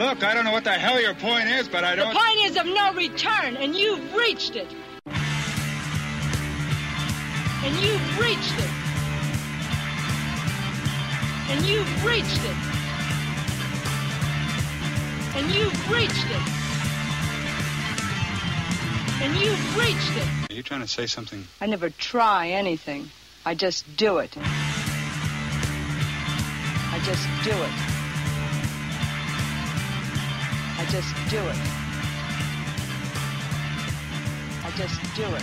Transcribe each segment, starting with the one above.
Look, I don't know what the hell your point is, but I don't. The point is of no return, and you've reached it. And you've reached it. And you've reached it. And you've reached it. And you've reached it. Are you trying to say something? I never try anything. I just do it. I just do it. I just do it. I just do it.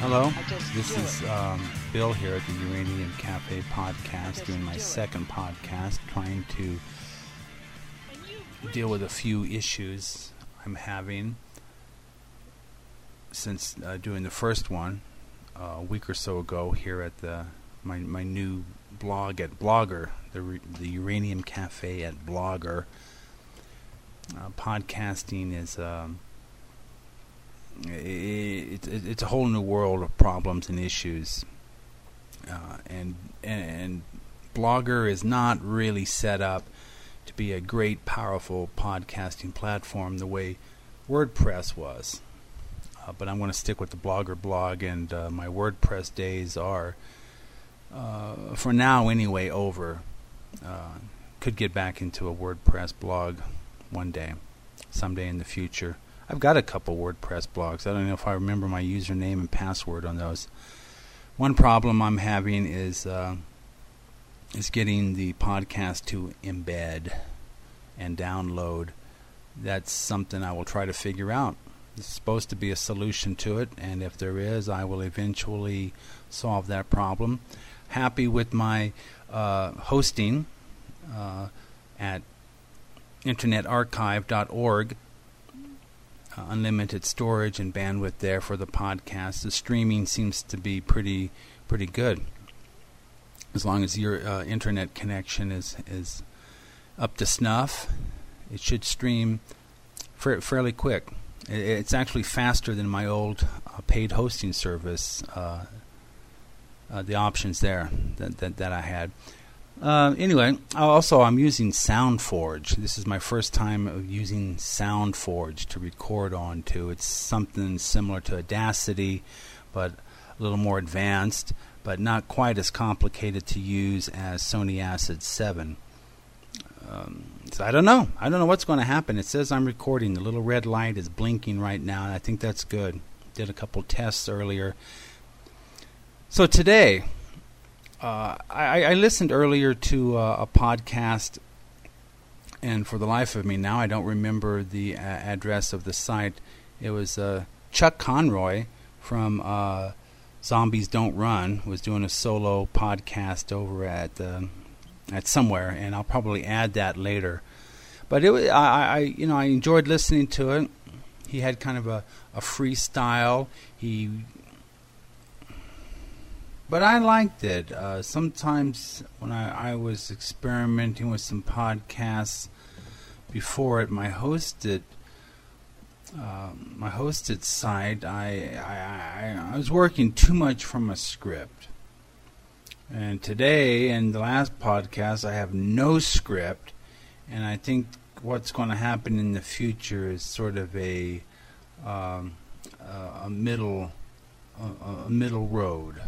Hello, this is um, Bill here at the Uranium Cafe podcast, doing my do second podcast, trying to deal with a few issues I'm having since uh, doing the first one uh, a week or so ago here at the my my new blog at Blogger, the the Uranium Cafe at Blogger. Uh, podcasting is um, it, it, it's a whole new world of problems and issues, uh, and, and Blogger is not really set up to be a great, powerful podcasting platform the way WordPress was. Uh, but I'm going to stick with the Blogger blog, and uh, my WordPress days are, uh, for now anyway, over. Uh, could get back into a WordPress blog one day, someday in the future. I've got a couple WordPress blogs. I don't know if I remember my username and password on those. One problem I'm having is uh, is getting the podcast to embed and download. That's something I will try to figure out. There's supposed to be a solution to it, and if there is, I will eventually solve that problem. Happy with my uh, hosting uh, at internetarchive.org. Uh, unlimited storage and bandwidth there for the podcast. The streaming seems to be pretty pretty good as long as your uh, internet connection is is up to snuff, it should stream fa- fairly quick. It's actually faster than my old uh, paid hosting service. Uh, the options there that that, that I had. Uh, anyway, also I'm using SoundForge. This is my first time of using SoundForge to record onto. It's something similar to Audacity, but a little more advanced, but not quite as complicated to use as Sony Acid 7. Um, so I don't know. I don't know what's going to happen. It says I'm recording. The little red light is blinking right now, and I think that's good. Did a couple tests earlier. So today, uh, I, I listened earlier to uh, a podcast, and for the life of me, now I don't remember the uh, address of the site. It was uh, Chuck Conroy from uh, Zombies Don't Run was doing a solo podcast over at at somewhere, and I'll probably add that later. But it was, I, I, you know, I enjoyed listening to it. He had kind of a, a freestyle. He but I liked it. Uh, sometimes when I, I was experimenting with some podcasts before at my hosted um, my hosted site, I, I, I I was working too much from a script. And today, in the last podcast, I have no script, and I think what's going to happen in the future is sort of a um, a middle a, a middle road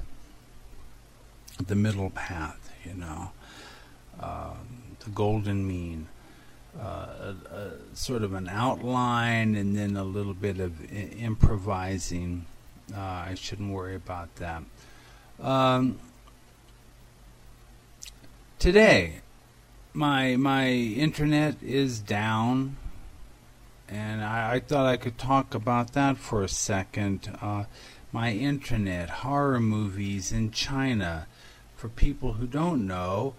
the middle path, you know, uh, the golden mean, uh, a, a, sort of an outline and then a little bit of I- improvising. Uh, I shouldn't worry about that. Um, today, my my internet is down, and I, I thought I could talk about that for a second. Uh, my internet, horror movies in China for people who don't know,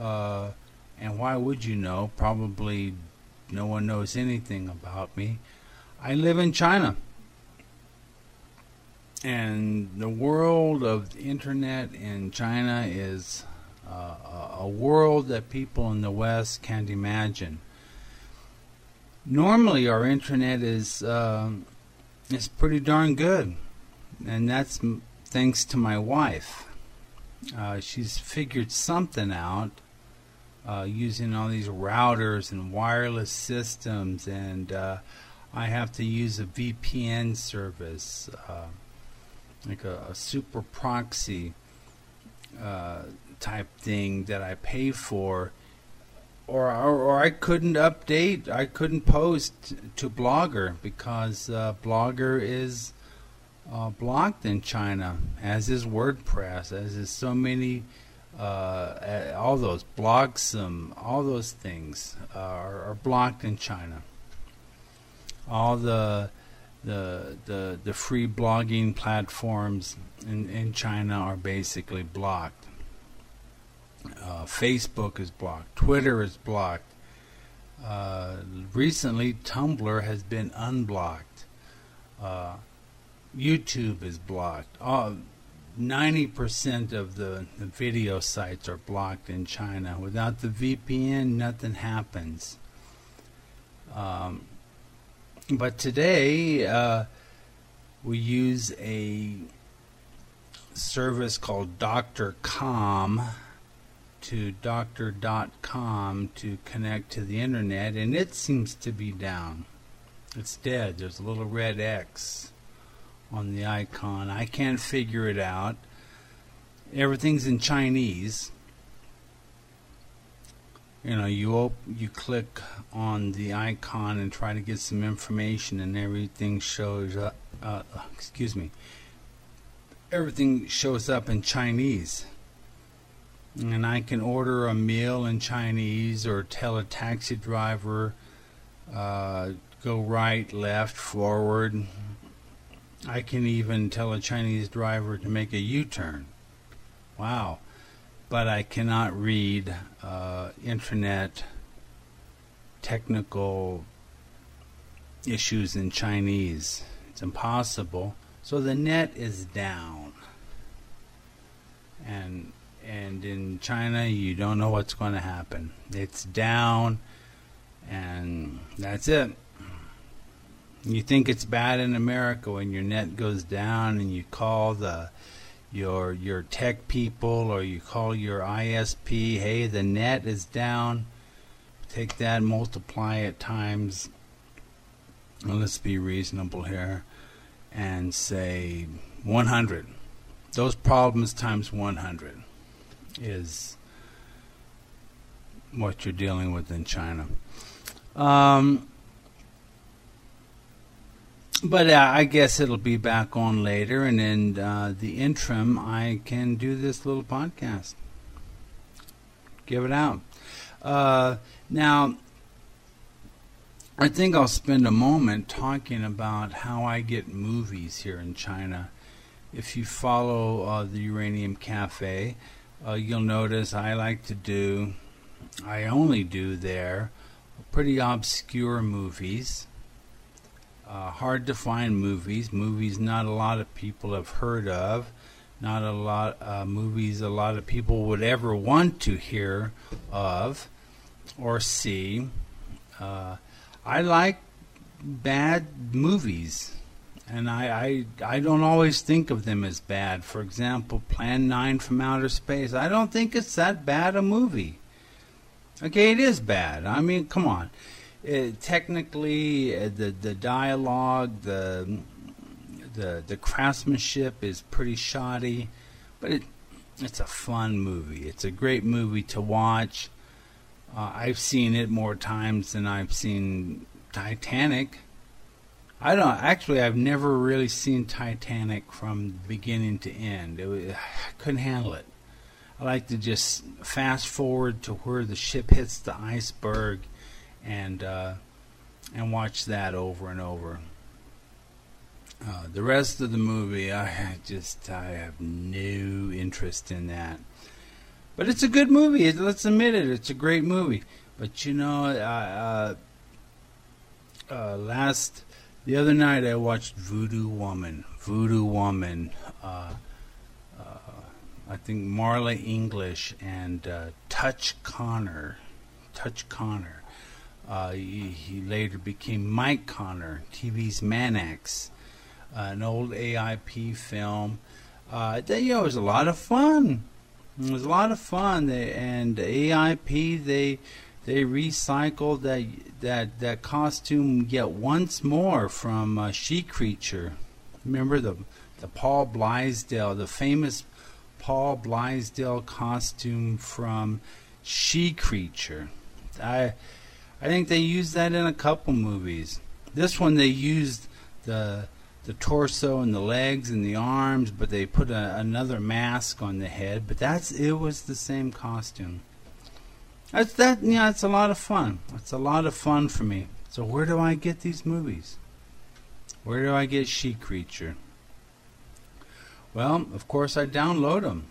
uh, and why would you know? Probably no one knows anything about me. I live in China. And the world of the internet in China is uh, a- world that people in the West can't imagine. Normally, our internet is um is pretty darn good, and that's thanks to my wife. Uh, she's figured something out uh, using all these routers and wireless systems, and uh, I have to use a VPN service, uh, like a, a, super proxy uh, type thing that I pay for. Or, or, or, I couldn't update, I couldn't post to Blogger because Blogger is uh, blocked in China, as is WordPress, as is so many uh, all those Blogsome, all those things uh, are, are, blocked in China. All the the the, the free blogging platforms in, in China are basically blocked. Uh, Facebook is blocked. Twitter is blocked. Uh, recently, Tumblr has been unblocked. YouTube is blocked. All, 90% of the, the, video sites are blocked in China. Without the VPN, nothing happens. Um, but today, uh, we use a service called Doctor.com to doctor.com to connect to the internet, and it seems to be down. It's dead. There's a little red X on the icon. I can't figure it out. Everything's in Chinese. You know, you op- you click on the icon and try to get some information, and everything shows up. Uh, excuse me. Everything shows up in Chinese, and I can order a meal in Chinese or tell a taxi driver uh, go right, left, forward, I can even tell a Chinese driver to make a U turn. Wow. But I cannot read uh, internet technical issues in Chinese. It's impossible. So the net is down. And and in China you don't know what's going to happen. It's down and that's it. You think it's bad in America when your net goes down and you call the your your tech people or you call your ISP, hey, the net is down. Take that, multiply it times. Well, let's be reasonable here, and say 100. Those problems times 100 is what you're dealing with in China. Um, but uh, I guess it'll be back on later, and in uh, the interim, I can do this little podcast. Give it out. Uh, now, I think I'll spend a moment talking about how I get movies here in China. If you follow uh, the Uranium Cafe, uh, you'll notice I like to do, I only do there, pretty obscure movies uh, hard to find movies, movies not a lot of people have heard of, not a lot uh, movies a lot of people would ever want to hear of or see. Uh, I like bad movies, and I, I I don't always think of them as bad. For example, Plan Nine from Outer Space. I don't think it's that bad a movie. Okay, it is bad. I mean, come on it, technically uh, the the dialogue, the the the craftsmanship is pretty shoddy, but it it's a fun movie. It's a great movie to watch. Uh, I've seen it more times than I've seen Titanic. I don't actually. I've never really seen Titanic from beginning to end. Was, I couldn't handle it. I like to just fast forward to where the ship hits the iceberg and uh, and watch that over and over. Uh, the rest of the movie, I just I have no interest in that. But it's a good movie. Let's admit it. It's a great movie. But you know, uh, uh, last the other night I watched Voodoo Woman. Voodoo Woman. Uh, uh, I think Marla English and uh, Touch Connor. Touch Connor. Uh, he, he, later became Mike Connor, TV's Mannix, uh, an old AIP film. Uh, that, you know, it was a lot of fun. It was a lot of fun. They, and AIP they they recycled that that that costume yet once more from uh, She Creature. Remember the the Paul Blaisdell, the famous Paul Blaisdell costume from She Creature. I I think they used that in a couple movies. This one they used the the torso and the legs and the arms, but they put a, another mask on the head. But that's it was the same costume. That's that. Yeah, it's a lot of fun. It's a lot of fun for me. So where do I get these movies? Where do I get She Creature? Well, of course I download them,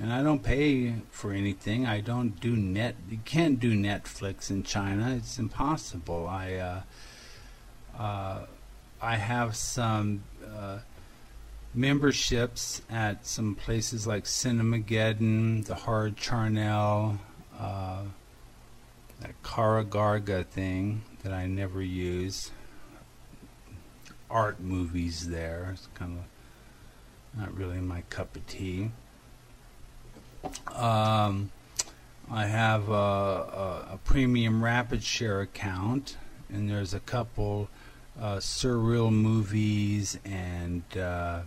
and I don't pay for anything. I don't do net. You can't do Netflix in China. It's impossible. I. Uh, uh, I have some uh, memberships at some places like Cinemageddon, the Horror Charnel, uh, that Karagarga thing that I never use. Art movies there. It's kind of not really my cup of tea. Um, I have a, a, a premium Rapid Share account, and there's a couple uh, surreal movies and uh,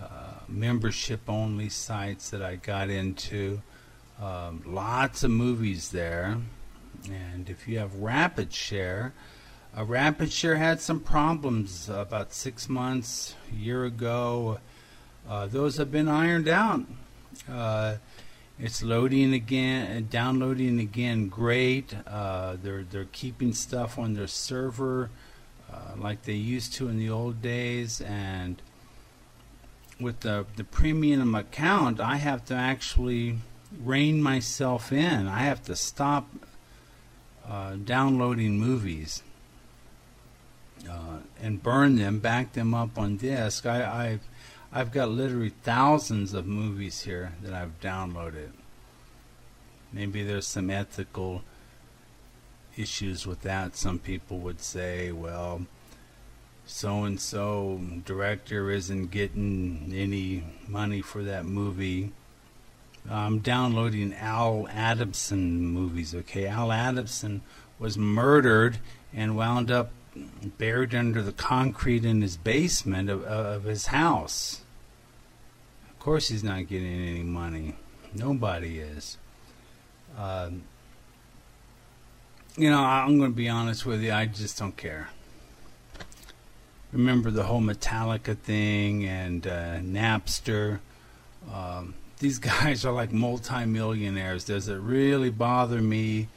uh, membership only sites that I got into. Um, lots of movies there. And if you have Rapid Share, uh, Rapid Share had some problems about six months, a year ago. Uh, those have been ironed out. Uh, it's loading again and downloading again. Great. Uh, they're they're keeping stuff on their server uh, like they used to in the old days, and with the the premium account, I have to actually rein myself in. I have to stop uh, downloading movies uh, and burn them, back them up on disk. I, I've I've got literally thousands of movies here that I've downloaded. Maybe there's some ethical issues with that. Some people would say, well, so and so director isn't getting any money for that movie. I'm downloading Al Adamson movies, okay? Al Adamson was murdered and wound up buried under the concrete in his basement of, of his house. Of course, he's not getting any money. Nobody is. Um, you know, I'm going to be honest with you. I just don't care. Remember the whole Metallica thing and uh, Napster. Um, these guys are like multimillionaires. Does it really bother me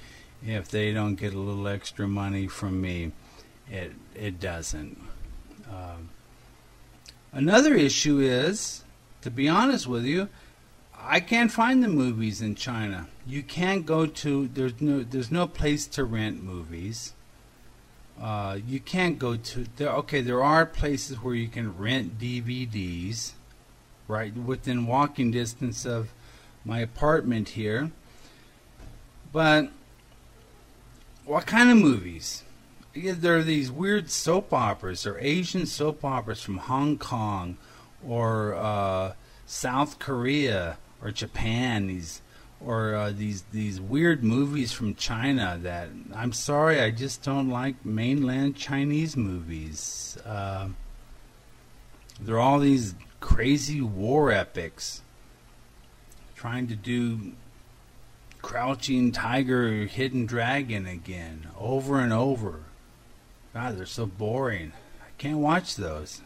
if they don't get a little extra money from me? It it doesn't. Um, another issue is, to be honest with you, I can't find the movies in China. You can't go to there's no there's no place to rent movies. Uh, you can't go to there. Okay, there are places where you can rent DVDs, right within walking distance of my apartment here. But what kind of movies? There are these weird soap operas or Asian soap operas from Hong Kong or uh, South Korea or Japan, these or uh, these these weird movies from China that I'm sorry, I just don't like mainland Chinese movies. Uh, they're all these crazy war epics, trying to do Crouching Tiger, Hidden Dragon again, over and over. God, they're so boring. I can't watch those.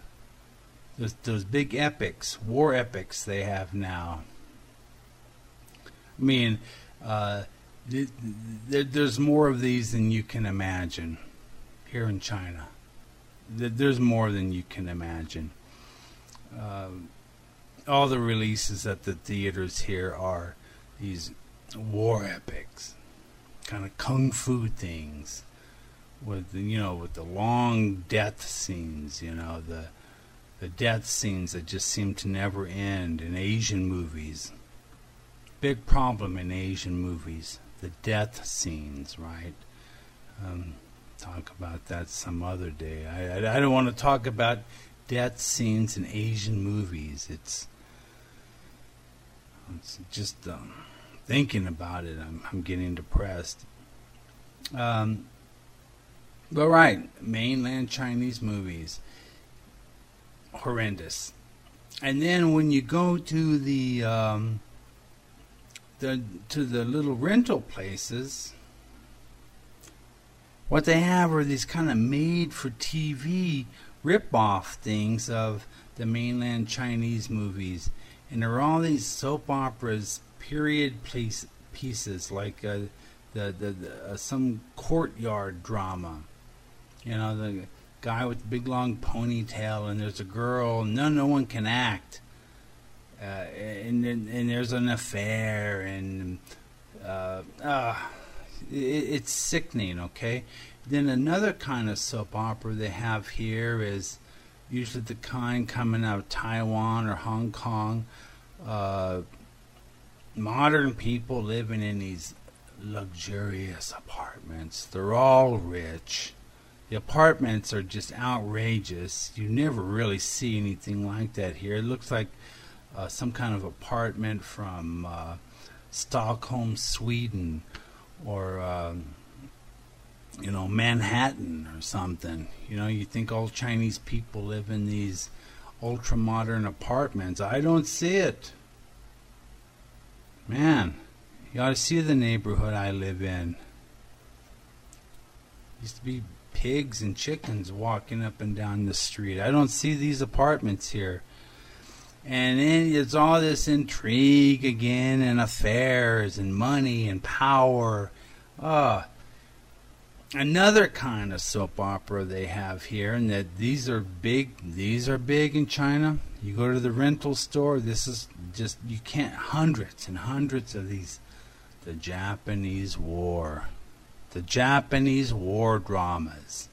Those, those big epics, war epics they have now. I mean, uh, th- th- there's more of these than you can imagine here in China. Th- there's more than you can imagine. Uh, all the releases at the theaters here are these war epics, kind of kung fu things, with the, you know with the long death scenes. You know the the death scenes that just seem to never end in Asian movies big problem in Asian movies the death scenes, right? Um, talk about that some other day. I, I, I don't want to talk about death scenes in Asian movies. It's It's just um, thinking about it, I'm, I'm getting depressed. Um, but right, mainland Chinese movies, horrendous. And then when you go to the um, the to the little rental places, what they have are these kind of made-for-TV rip-off things of the mainland Chinese movies, and there are all these soap operas, period piece, pieces like uh, the the, the uh, some courtyard drama. You know the guy with the big long ponytail, and there's a girl. No, no one can act, uh, and, and and there's an affair, and uh, uh, it, it's sickening. Okay, then another kind of soap opera they have here is usually the kind coming out of Taiwan or Hong Kong. Uh, modern people living in these luxurious apartments. They're all rich. The apartments are just outrageous. You never really see anything like that here. It looks like uh, some kind of apartment from uh, Stockholm, Sweden, or um, you know Manhattan or something. You know, you think all Chinese people live in these ultra modern apartments. I don't see it. Man, you ought to see the neighborhood I live in. Used to be pigs and chickens walking up and down the street. I don't see these apartments here. And then it's all this intrigue again, and affairs, and money, and power. Ah, another kind of soap opera they have here, and that these are big. These are big in China. You go to the rental store. This is just you can't hundreds and hundreds of these. The Japanese War the Japanese war dramas.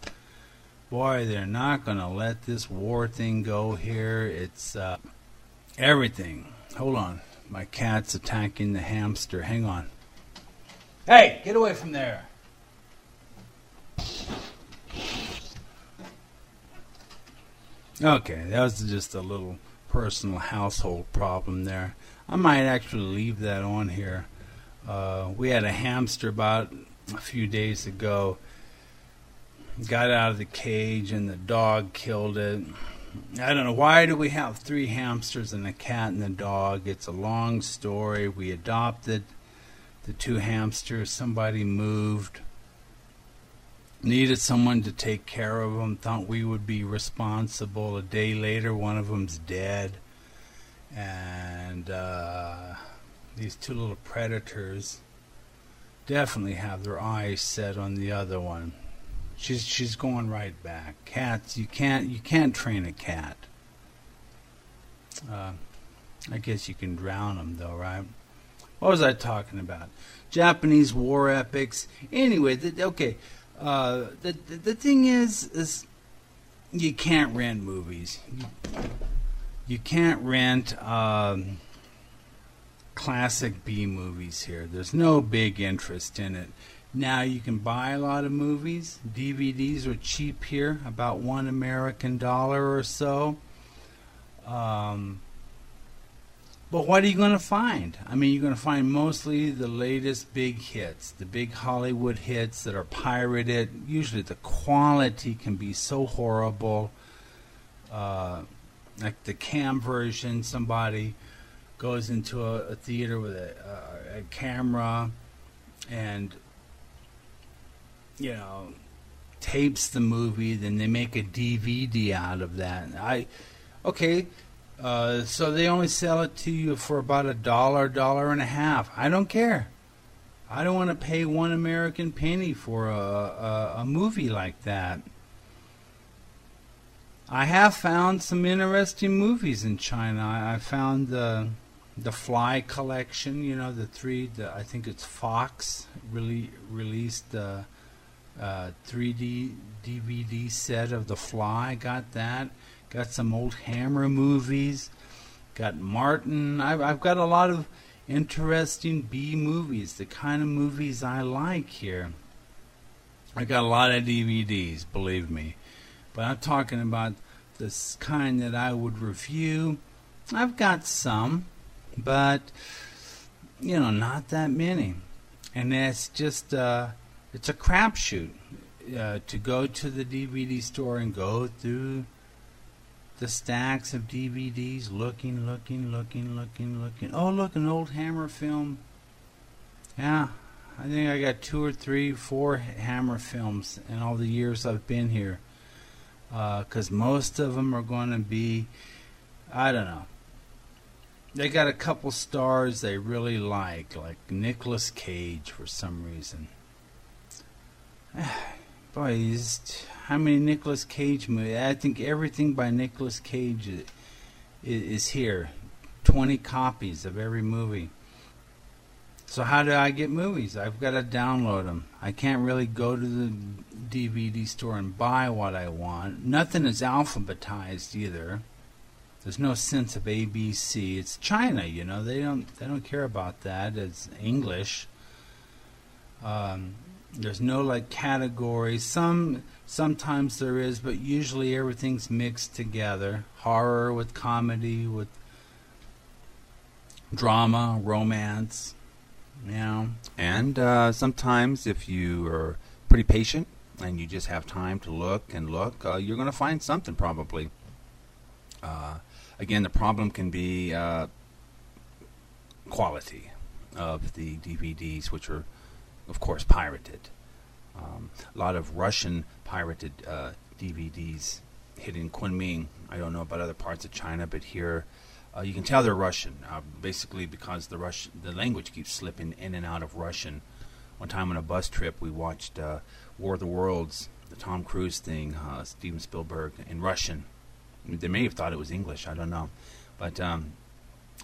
Boy, they're not going to let this war thing go here. It's uh, everything. Hold on. My cat's attacking the hamster. Hang on. Hey, get away from there. Okay, that was just a little personal household problem there. I might actually leave that on here. Uh, we had a hamster about a few days ago. Got out of the cage and the dog killed it. I don't know why do we have three hamsters and a cat and a dog. It's a long story. We adopted the two hamsters. Somebody moved. Needed someone to take care of them. Thought we would be responsible. A day later, one of them's dead. And uh, these two little predators definitely have their eyes set on the other one. She's she's going right back. Cats, you can't you can't train a cat. Uh, I guess you can drown them though, right? What was I talking about? Japanese war epics. Anyway, the, okay. Uh, the, the the thing is is you can't rent movies. You, can't rent. Um, classic B movies here. There's no big interest in it. Now you can buy a lot of movies. DVDs are cheap here, about one American dollar or so. Um, but what are you going to find? I mean, you're going to find mostly the latest big hits, the big Hollywood hits that are pirated. Usually the quality can be so horrible. Uh, like the cam version, somebody goes into a, a theater with a, a, camera and you know tapes the movie then they make a dvd out of that. I okay uh, so they only sell it to you for about a dollar dollar and a half. I don't care. I don't want to pay one american penny for a, a, a movie like that. I have found some interesting movies in China. I, I found the the Fly collection. You know, the three. The, I think it's Fox really released the uh, 3D DVD set of The Fly. Got that. Got some old Hammer movies. Got Martin. I've, I've got a lot of interesting B movies, the kind of movies I like here. I got a lot of DVDs, believe me. But I'm talking about this kind that I would review. I've got some but you know, not that many, and that's just uh, it's a crapshoot uh, to go to the DVD store and go through the stacks of DVDs, looking, looking, looking, looking, looking. Oh, look, an old Hammer film. Yeah, I think I got two or three, four Hammer films in all the years I've been here. Because uh, most of them are going to be, I don't know. They got a couple stars they really like, like Nicolas Cage for some reason. Boy, he's how many Nicolas Cage movies? I think everything by Nicolas Cage is, is here. 20 copies of every movie. So how do I get movies? I've got to download them. I can't really go to the DVD store and buy what I want. Nothing is alphabetized either. There's no sense of ABC. It's China, you know. They don't they don't care about that. It's English. Um, there's no like categories. Some sometimes there is, but usually everything's mixed together. Horror with comedy with drama, romance. Yeah. And uh, sometimes if you are pretty patient and you just have time to look and look, uh, you're going to find something probably. Uh, again, the problem can be uh, quality of the DVDs, which are of course, pirated. Um, a lot of Russian pirated uh, DVDs hit in Kunming. I don't know about other parts of China, but here uh, you can tell they're Russian. Uh, basically, because the Russian the language keeps slipping in and out of Russian. One time on a bus trip, we watched uh, War of the Worlds, the Tom Cruise thing, uh, Steven Spielberg in Russian. They may have thought it was English. I don't know, but um,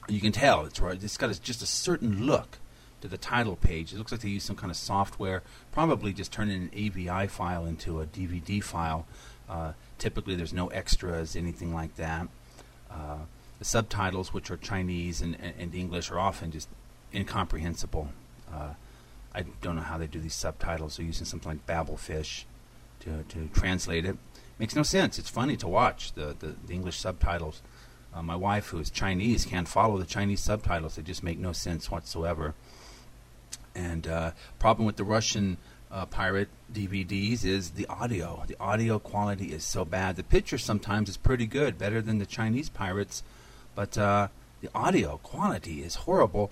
you can tell it's It's got a, just a certain look to the title page. It looks like they use some kind of software, probably just turning an AVI file into a DVD file. Uh, typically, there's no extras, anything like that. Uh, the subtitles, which are Chinese and, and, and, English, are often just incomprehensible. Uh, I don't know how they do these subtitles. They're using something like Babelfish to, to translate it. Makes no sense. It's funny to watch the, the, the English subtitles. Uh, my wife, who is Chinese, can't follow the Chinese subtitles. They just make no sense whatsoever. And uh, problem with the Russian uh, pirate DVDs is the audio. The audio quality is so bad. The picture sometimes is pretty good, better than the Chinese pirates, but uh, the audio quality is horrible,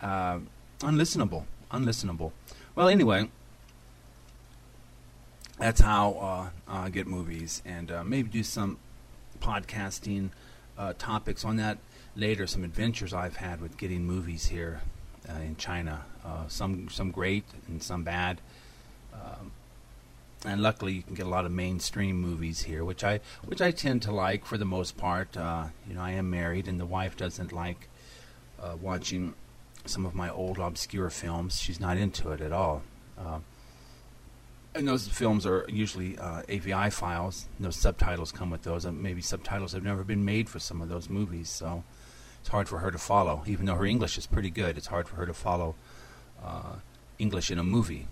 uh, unlistenable, unlistenable. Well, anyway, that's how uh, I get movies, and uh, maybe do some podcasting uh, topics on that later. Some adventures I've had with getting movies here in China. Some some great and some bad. Um, and luckily, you can get a lot of mainstream movies here, which I which I tend to like for the most part. Uh, you know, I am married, and the wife doesn't like uh, watching some of my old obscure films. She's not into it at all. Uh, and those films are usually uh, AVI files. No subtitles come with those. And maybe subtitles have never been made for some of those movies. So it's hard for her to follow. Even though her English is pretty good, it's hard for her to follow uh, English in a movie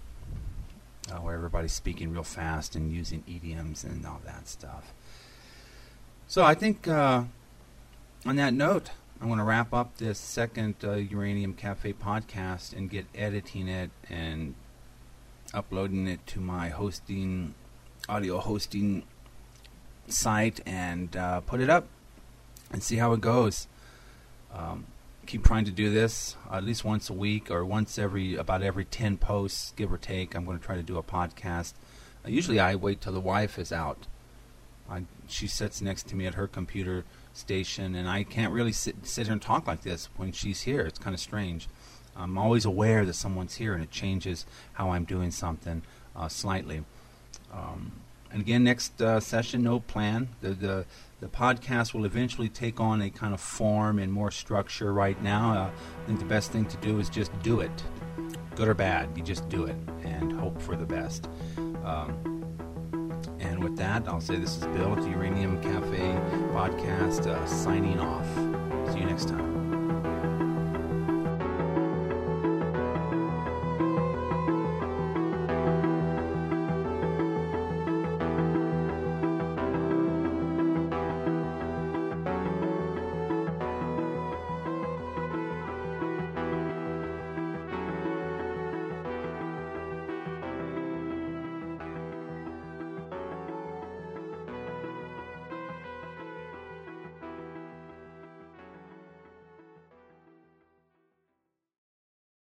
uh, where everybody's speaking real fast and using idioms and all that stuff. So I think uh, on that note, I'm going to wrap up this second uh, Uranium Cafe podcast and get editing it and uploading it to my hosting, audio hosting site and uh, put it up and see how it goes. Um, keep trying to do this at least once a week or once every about every 10 posts give or take. I'm going to try to do a podcast. Uh, usually i wait till the wife is out. I, she sits next to me at her computer station and i can't really sit, sit here and talk like this when she's here. It's kind of strange i'm always aware that someone's here and it changes how i'm doing something uh, slightly um, and again next uh, session no plan the, the the podcast will eventually take on a kind of form and more structure right now. Uh, I think the best thing to do is just do it. Good or bad, you just do it and hope for the best. Um, and with that, I'll say this is Bill at the Uranium Cafe podcast uh, signing off. See you next time.